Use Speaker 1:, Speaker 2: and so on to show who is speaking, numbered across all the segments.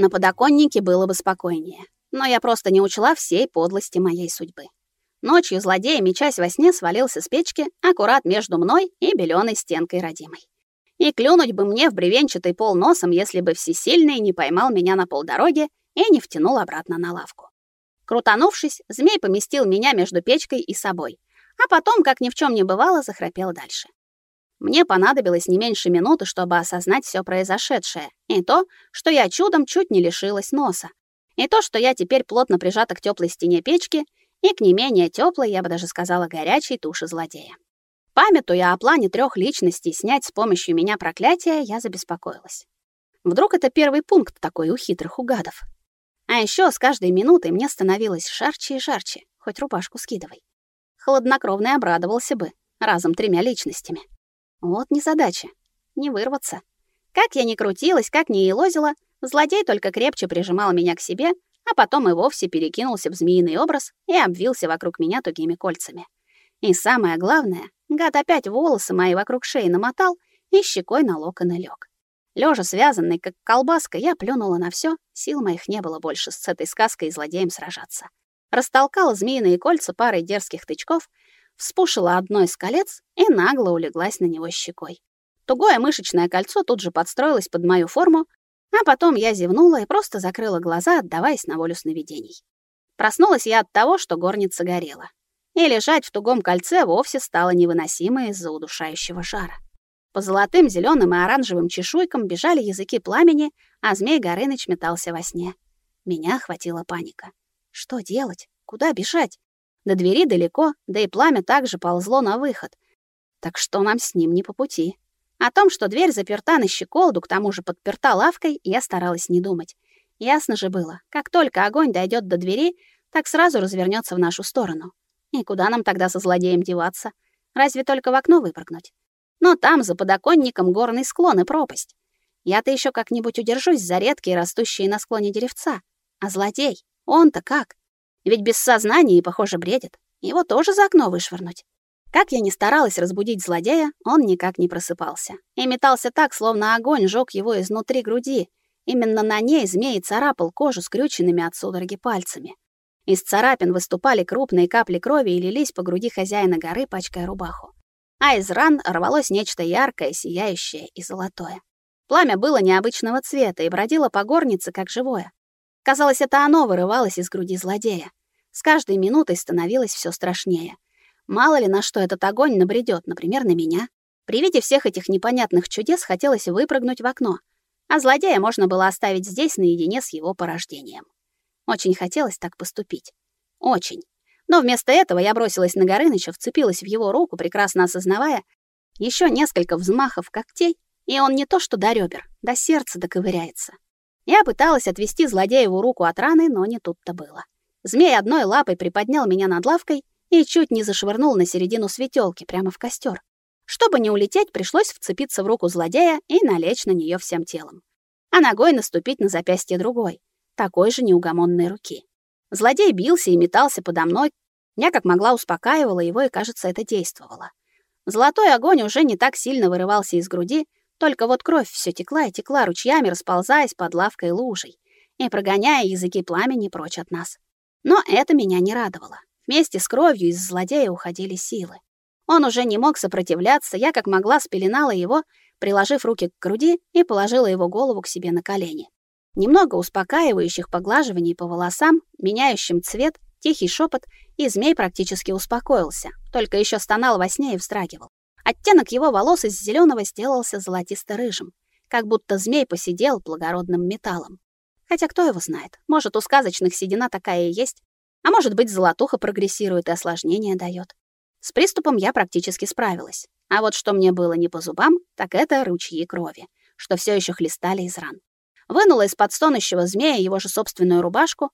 Speaker 1: На подоконнике было бы спокойнее, но я просто не учла всей подлости моей судьбы. Ночью злодей, мечась во сне, свалился с печки аккурат между мной и беленой стенкой родимой. И клюнуть бы мне в бревенчатый пол носом, если бы всесильный не поймал меня на полдороге и не втянул обратно на лавку. Крутанувшись, змей поместил меня между печкой и собой, а потом, как ни в чем не бывало, захрапел дальше. Мне понадобилось не меньше минуты, чтобы осознать все произошедшее. И то, что я чудом чуть не лишилась носа. И то, что я теперь плотно прижата к теплой стене печки и к не менее теплой, я бы даже сказала, горячей туши злодея. Памятуя о плане трех личностей снять с помощью меня проклятие, я забеспокоилась. Вдруг это первый пункт такой у хитрых угадов. А еще с каждой минутой мне становилось жарче и жарче, хоть рубашку скидывай. Хладнокровный обрадовался бы разом тремя личностями. Вот незадача. Не вырваться. Как я ни крутилась, как ни елозила, злодей только крепче прижимал меня к себе, а потом и вовсе перекинулся в змеиный образ и обвился вокруг меня тугими кольцами. И самое главное, гад опять волосы мои вокруг шеи намотал и щекой на локоны лег. Лежа связанный, как колбаска, я плюнула на все, сил моих не было больше с этой сказкой и злодеем сражаться. Растолкала змеиные кольца парой дерзких тычков вспушила одно из колец и нагло улеглась на него щекой. Тугое мышечное кольцо тут же подстроилось под мою форму, а потом я зевнула и просто закрыла глаза, отдаваясь на волю сновидений. Проснулась я от того, что горница горела. И лежать в тугом кольце вовсе стало невыносимо из-за удушающего жара. По золотым, зеленым и оранжевым чешуйкам бежали языки пламени, а змей Горыныч метался во сне. Меня охватила паника. Что делать? Куда бежать? До двери далеко, да и пламя также ползло на выход. Так что нам с ним не по пути. О том, что дверь заперта на щеколду, к тому же подперта лавкой, я старалась не думать. Ясно же было, как только огонь дойдет до двери, так сразу развернется в нашу сторону. И куда нам тогда со злодеем деваться? Разве только в окно выпрыгнуть? Но там, за подоконником, горный склон и пропасть. Я-то еще как-нибудь удержусь за редкие растущие на склоне деревца. А злодей, он-то как? Ведь без сознания и, похоже, бредит. Его тоже за окно вышвырнуть. Как я ни старалась разбудить злодея, он никак не просыпался. И метался так, словно огонь жёг его изнутри груди. Именно на ней змей царапал кожу скрюченными от судороги пальцами. Из царапин выступали крупные капли крови и лились по груди хозяина горы, пачкая рубаху. А из ран рвалось нечто яркое, сияющее и золотое. Пламя было необычного цвета и бродило по горнице, как живое. Казалось, это оно вырывалось из груди злодея. С каждой минутой становилось все страшнее. Мало ли на что этот огонь набредет, например, на меня. При виде всех этих непонятных чудес хотелось выпрыгнуть в окно, а злодея можно было оставить здесь наедине с его порождением. Очень хотелось так поступить. Очень. Но вместо этого я бросилась на Горыныча, вцепилась в его руку, прекрасно осознавая, еще несколько взмахов когтей, и он не то что до ребер, до сердца доковыряется. Я пыталась отвести злодееву руку от раны, но не тут-то было. Змей одной лапой приподнял меня над лавкой и чуть не зашвырнул на середину светелки прямо в костер. Чтобы не улететь, пришлось вцепиться в руку злодея и налечь на нее всем телом. А ногой наступить на запястье другой, такой же неугомонной руки. Злодей бился и метался подо мной. Я как могла успокаивала его, и, кажется, это действовало. Золотой огонь уже не так сильно вырывался из груди, только вот кровь все текла и текла ручьями, расползаясь под лавкой лужей и прогоняя языки пламени прочь от нас. Но это меня не радовало. Вместе с кровью из злодея уходили силы. Он уже не мог сопротивляться, я как могла спеленала его, приложив руки к груди и положила его голову к себе на колени. Немного успокаивающих поглаживаний по волосам, меняющим цвет, тихий шепот, и змей практически успокоился, только еще стонал во сне и вздрагивал. Оттенок его волос из зеленого сделался золотисто-рыжим, как будто змей посидел благородным металлом. Хотя кто его знает, может, у сказочных седина такая и есть, а может быть, золотуха прогрессирует и осложнения дает. С приступом я практически справилась. А вот что мне было не по зубам, так это ручьи крови, что все еще хлестали из ран. Вынула из-под стонущего змея его же собственную рубашку.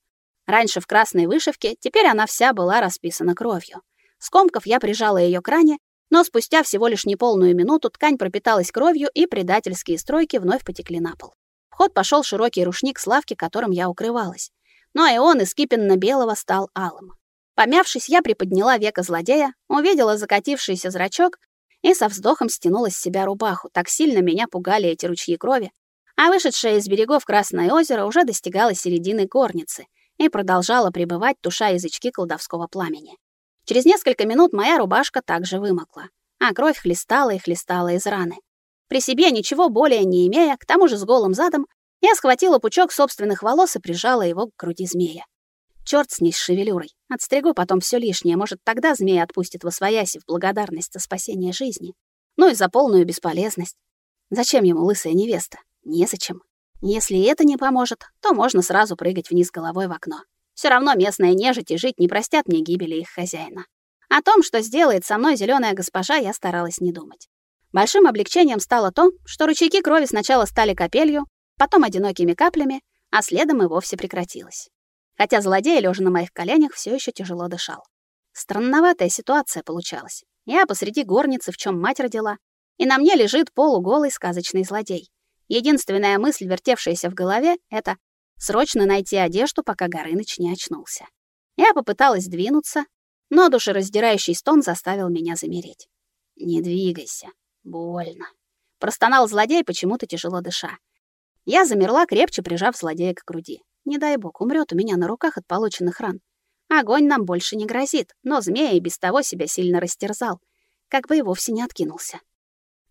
Speaker 1: Раньше в красной вышивке, теперь она вся была расписана кровью. Скомков я прижала ее к ране но спустя всего лишь неполную минуту ткань пропиталась кровью, и предательские стройки вновь потекли на пол. В ход пошел широкий рушник с лавки, которым я укрывалась. Но и он из кипенно-белого стал алым. Помявшись, я приподняла века злодея, увидела закатившийся зрачок и со вздохом стянула с себя рубаху. Так сильно меня пугали эти ручьи крови. а вышедшее из берегов Красное озеро уже достигало середины горницы и продолжало пребывать, туша язычки колдовского пламени. Через несколько минут моя рубашка также вымокла, а кровь хлестала и хлестала из раны. При себе ничего более не имея, к тому же с голым задом, я схватила пучок собственных волос и прижала его к груди змея. Чёрт с ней с шевелюрой. Отстригу потом все лишнее. Может, тогда змея отпустит во свояси в благодарность за спасение жизни. Ну и за полную бесполезность. Зачем ему лысая невеста? Незачем. Если это не поможет, то можно сразу прыгать вниз головой в окно. Все равно местная нежить и жить не простят мне гибели их хозяина. О том, что сделает со мной зеленая госпожа, я старалась не думать. Большим облегчением стало то, что ручейки крови сначала стали капелью, потом одинокими каплями, а следом и вовсе прекратилось. Хотя злодей, лежа на моих коленях, все еще тяжело дышал. Странноватая ситуация получалась. Я посреди горницы, в чем мать родила, и на мне лежит полуголый сказочный злодей. Единственная мысль, вертевшаяся в голове, это срочно найти одежду, пока Горыныч не очнулся. Я попыталась двинуться, но душераздирающий стон заставил меня замереть. «Не двигайся, больно», — простонал злодей, почему-то тяжело дыша. Я замерла, крепче прижав злодея к груди. Не дай бог, умрет у меня на руках от полученных ран. Огонь нам больше не грозит, но змея и без того себя сильно растерзал, как бы и вовсе не откинулся.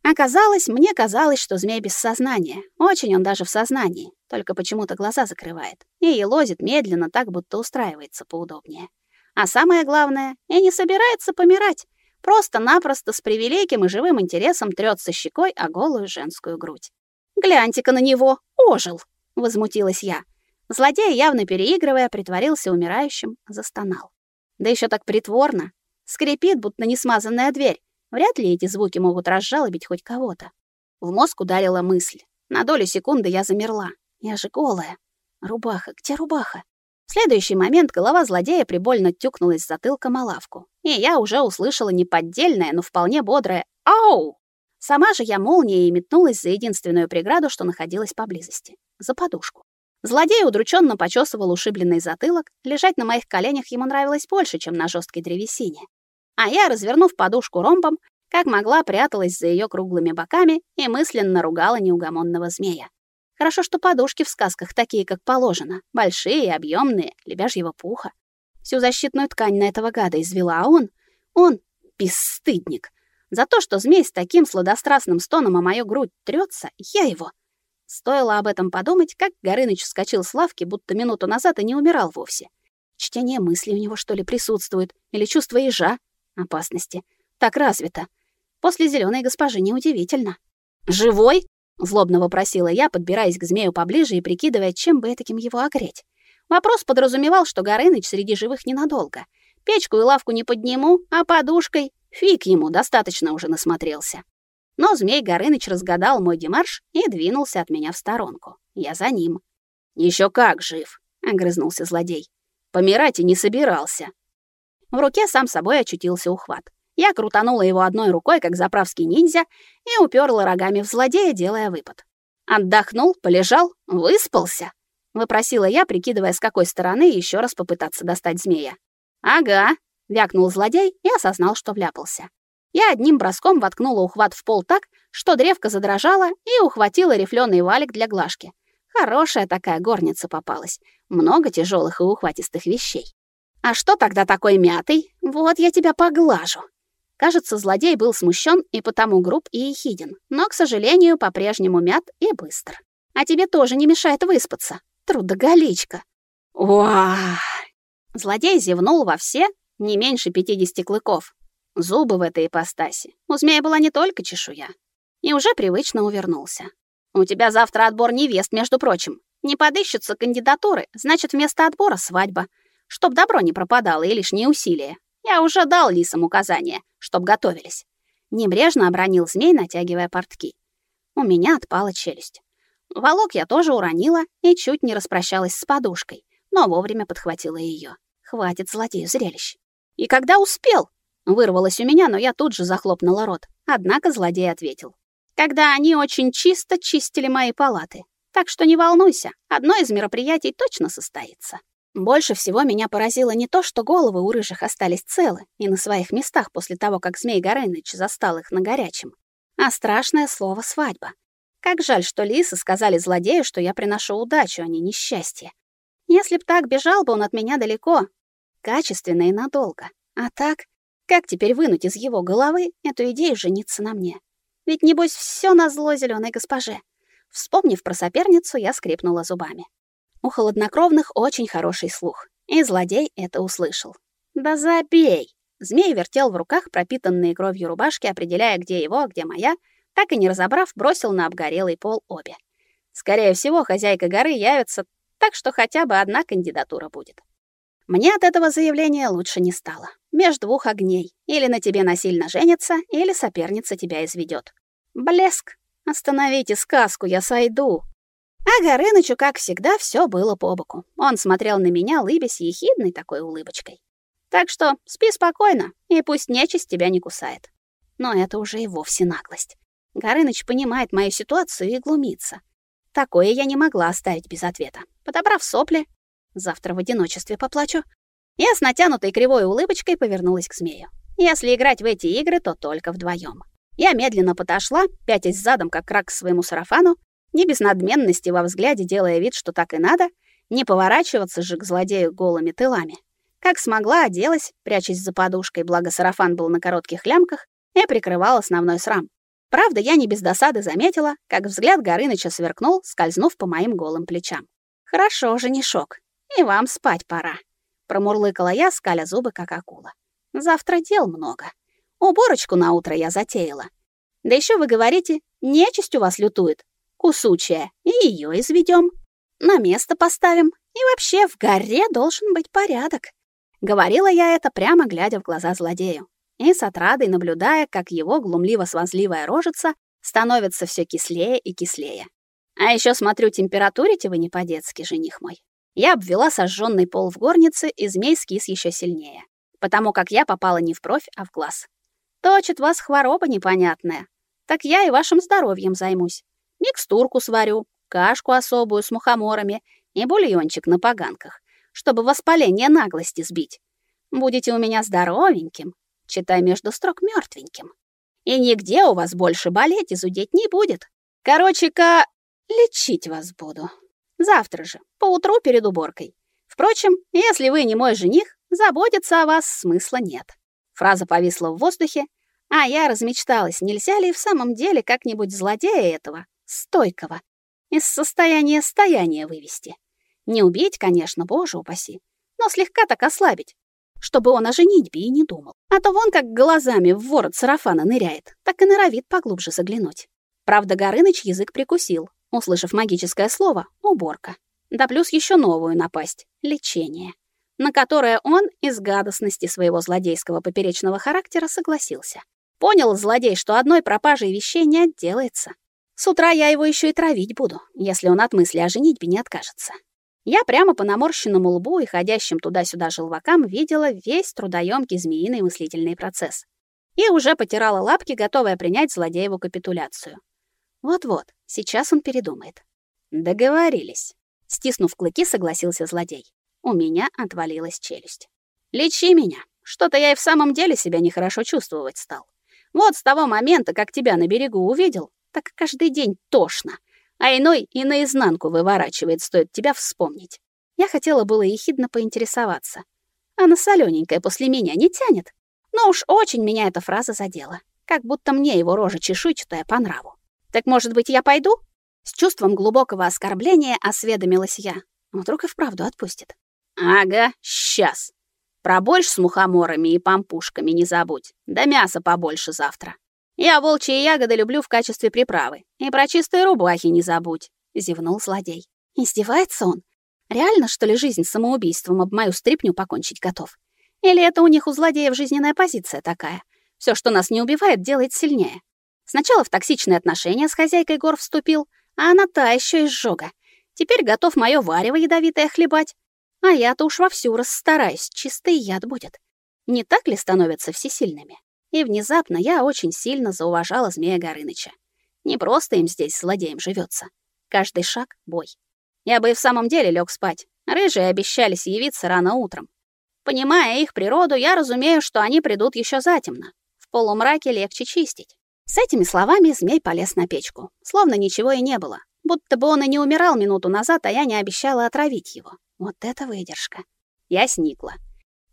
Speaker 1: Оказалось, мне казалось, что змей без сознания. Очень он даже в сознании, только почему-то глаза закрывает. И елозит медленно, так будто устраивается поудобнее. А самое главное, и не собирается помирать. Просто-напросто с превеликим и живым интересом трется щекой о голую женскую грудь. «Гляньте-ка на него! Ожил!» — возмутилась я. Злодей, явно переигрывая, притворился умирающим, застонал. Да еще так притворно. Скрипит, будто несмазанная дверь. Вряд ли эти звуки могут разжалобить хоть кого-то. В мозг ударила мысль. На долю секунды я замерла. Я же голая. Рубаха, где рубаха? В следующий момент голова злодея прибольно тюкнулась затылком о лавку. И я уже услышала неподдельное, но вполне бодрое «Ау!». Сама же я молнией метнулась за единственную преграду, что находилась поблизости — за подушку. Злодей удрученно почесывал ушибленный затылок, лежать на моих коленях ему нравилось больше, чем на жесткой древесине. А я, развернув подушку ромбом, как могла, пряталась за ее круглыми боками и мысленно ругала неугомонного змея. Хорошо, что подушки в сказках такие, как положено, большие, объемные, лебяжьего пуха. Всю защитную ткань на этого гада извела, а он... Он бесстыдник. За то, что змей с таким сладострастным стоном о мою грудь трется, я его... Стоило об этом подумать, как Горыныч вскочил с лавки, будто минуту назад и не умирал вовсе. Чтение мыслей у него, что ли, присутствует? Или чувство ежа? Опасности. Так развито. После зеленой госпожи неудивительно. «Живой?» — злобно вопросила я, подбираясь к змею поближе и прикидывая, чем бы этаким его огреть. Вопрос подразумевал, что Горыныч среди живых ненадолго. Печку и лавку не подниму, а подушкой фиг ему достаточно уже насмотрелся. Но змей Горыныч разгадал мой демарш и двинулся от меня в сторонку. Я за ним. Еще как жив!» — огрызнулся злодей. «Помирать и не собирался». В руке сам собой очутился ухват. Я крутанула его одной рукой, как заправский ниндзя, и уперла рогами в злодея, делая выпад. «Отдохнул, полежал, выспался?» — выпросила я, прикидывая, с какой стороны еще раз попытаться достать змея. «Ага», — вякнул злодей и осознал, что вляпался. Я одним броском воткнула ухват в пол так, что древко задрожало и ухватила рифленый валик для глажки. Хорошая такая горница попалась. Много тяжелых и ухватистых вещей. А что тогда такой мятый? Вот я тебя поглажу. Кажется, злодей был смущен и потому груб и ехиден, но, к сожалению, по-прежнему мят и быстр. А тебе тоже не мешает выспаться. Трудоголичка. Уа! Злодей зевнул во все не меньше 50 клыков, Зубы в этой ипостаси. У змея была не только чешуя. И уже привычно увернулся. «У тебя завтра отбор невест, между прочим. Не подыщутся кандидатуры, значит, вместо отбора свадьба. Чтоб добро не пропадало и лишние усилия. Я уже дал лисам указания, чтоб готовились». Небрежно обронил змей, натягивая портки. У меня отпала челюсть. Волок я тоже уронила и чуть не распрощалась с подушкой, но вовремя подхватила ее. Хватит злодею зрелищ. И когда успел? Вырвалось у меня, но я тут же захлопнула рот. Однако злодей ответил. Когда они очень чисто чистили мои палаты. Так что не волнуйся, одно из мероприятий точно состоится. Больше всего меня поразило не то, что головы у рыжих остались целы и на своих местах после того, как Змей Горыныч застал их на горячем, а страшное слово «свадьба». Как жаль, что лисы сказали злодею, что я приношу удачу, а не несчастье. Если б так, бежал бы он от меня далеко, качественно и надолго. А так, как теперь вынуть из его головы эту идею жениться на мне? Ведь, небось, все на зло зеленой госпоже. Вспомнив про соперницу, я скрипнула зубами. У холоднокровных очень хороший слух, и злодей это услышал. «Да забей!» Змей вертел в руках пропитанные кровью рубашки, определяя, где его, а где моя, так и не разобрав, бросил на обгорелый пол обе. Скорее всего, хозяйка горы явится, так что хотя бы одна кандидатура будет. Мне от этого заявления лучше не стало. Меж двух огней. Или на тебе насильно женится, или соперница тебя изведет. Блеск. Остановите сказку, я сойду. А Горынычу, как всегда, все было по боку. Он смотрел на меня, лыбясь ехидной такой улыбочкой. Так что спи спокойно, и пусть нечисть тебя не кусает. Но это уже и вовсе наглость. Горыныч понимает мою ситуацию и глумится. Такое я не могла оставить без ответа. Подобрав сопли, завтра в одиночестве поплачу, я с натянутой кривой улыбочкой повернулась к змею. Если играть в эти игры, то только вдвоем. Я медленно подошла, пятясь задом, как рак к своему сарафану, не без надменности во взгляде, делая вид, что так и надо, не поворачиваться же к злодею голыми тылами. Как смогла, оделась, прячась за подушкой, благо сарафан был на коротких лямках, и прикрывал основной срам. Правда, я не без досады заметила, как взгляд Горыныча сверкнул, скользнув по моим голым плечам. «Хорошо, женишок, и вам спать пора», — промурлыкала я, скаля зубы, как акула. «Завтра дел много. Уборочку на утро я затеяла. Да еще вы говорите, нечисть у вас лютует, кусучая, и ее изведем, на место поставим, и вообще в горе должен быть порядок». Говорила я это, прямо глядя в глаза злодею и с отрадой наблюдая, как его глумливо-свазливая рожица становится все кислее и кислее. А еще смотрю, температурите вы не по-детски, жених мой. Я обвела сожженный пол в горнице, и змей скис еще сильнее, потому как я попала не в бровь, а в глаз. Точит вас хвороба непонятная. Так я и вашим здоровьем займусь. Микстурку сварю, кашку особую с мухоморами и бульончик на поганках, чтобы воспаление наглости сбить. Будете у меня здоровеньким, читай между строк мертвеньким. И нигде у вас больше болеть и зудеть не будет. Короче-ка, лечить вас буду. Завтра же, поутру перед уборкой. Впрочем, если вы не мой жених, заботиться о вас смысла нет. Фраза повисла в воздухе, а я размечталась, нельзя ли в самом деле как-нибудь злодея этого, стойкого, из состояния стояния вывести. Не убить, конечно, боже упаси, но слегка так ослабить, чтобы он о женитьбе и не думал. А то вон как глазами в ворот сарафана ныряет, так и норовит поглубже заглянуть. Правда, Горыныч язык прикусил, услышав магическое слово «уборка». Да плюс еще новую напасть — лечение, на которое он из гадостности своего злодейского поперечного характера согласился. Понял злодей, что одной пропажей вещей не отделается. С утра я его еще и травить буду, если он от мысли о женитьбе не откажется. Я прямо по наморщенному лбу и ходящим туда-сюда желвакам видела весь трудоемкий змеиный мыслительный процесс. И уже потирала лапки, готовая принять злодееву капитуляцию. Вот-вот, сейчас он передумает. Договорились. Стиснув клыки, согласился злодей. У меня отвалилась челюсть. Лечи меня. Что-то я и в самом деле себя нехорошо чувствовать стал. Вот с того момента, как тебя на берегу увидел, так каждый день тошно а иной и наизнанку выворачивает, стоит тебя вспомнить. Я хотела было ехидно поинтересоваться. А на солёненькое после меня не тянет. Но уж очень меня эта фраза задела. Как будто мне его рожа чешуйчатая по нраву. Так, может быть, я пойду? С чувством глубокого оскорбления осведомилась я. Вдруг и вправду отпустит. Ага, сейчас. Про борщ с мухоморами и пампушками не забудь. Да мяса побольше завтра. Я волчьи ягоды люблю в качестве приправы. И про чистые рубахи не забудь, зевнул злодей. Издевается он? Реально, что ли, жизнь самоубийством об мою стрипню покончить готов? Или это у них у злодеев жизненная позиция такая? Все, что нас не убивает, делает сильнее. Сначала в токсичные отношения с хозяйкой гор вступил, а она та еще изжога. Теперь готов мое варево ядовитое хлебать. А я-то уж вовсю расстараюсь, чистый яд будет. Не так ли становятся всесильными? И внезапно я очень сильно зауважала Змея Горыныча. Не просто им здесь злодеем живется. Каждый шаг — бой. Я бы и в самом деле лег спать. Рыжие обещались явиться рано утром. Понимая их природу, я разумею, что они придут еще затемно. В полумраке легче чистить. С этими словами змей полез на печку, словно ничего и не было. Будто бы он и не умирал минуту назад, а я не обещала отравить его. Вот это выдержка. Я сникла.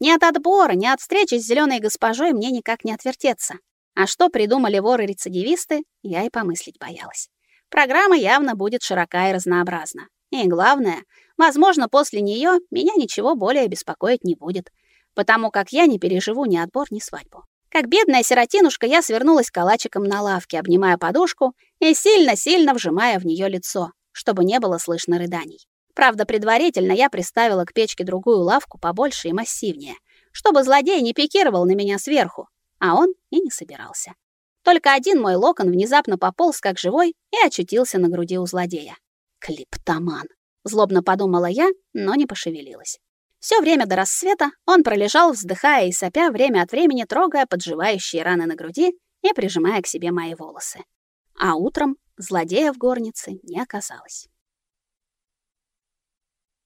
Speaker 1: Ни от отбора, ни от встречи с зеленой госпожой мне никак не отвертеться. А что придумали воры-рецидивисты, я и помыслить боялась. Программа явно будет широка и разнообразна. И главное, возможно, после нее меня ничего более беспокоить не будет, потому как я не переживу ни отбор, ни свадьбу. Как бедная сиротинушка, я свернулась калачиком на лавке, обнимая подушку и сильно-сильно вжимая в нее лицо, чтобы не было слышно рыданий. Правда, предварительно я приставила к печке другую лавку побольше и массивнее, чтобы злодей не пикировал на меня сверху, а он и не собирался. Только один мой локон внезапно пополз как живой и очутился на груди у злодея. Клиптоман. Злобно подумала я, но не пошевелилась. Все время до рассвета он пролежал, вздыхая и сопя, время от времени трогая подживающие раны на груди и прижимая к себе мои волосы. А утром злодея в горнице не оказалось.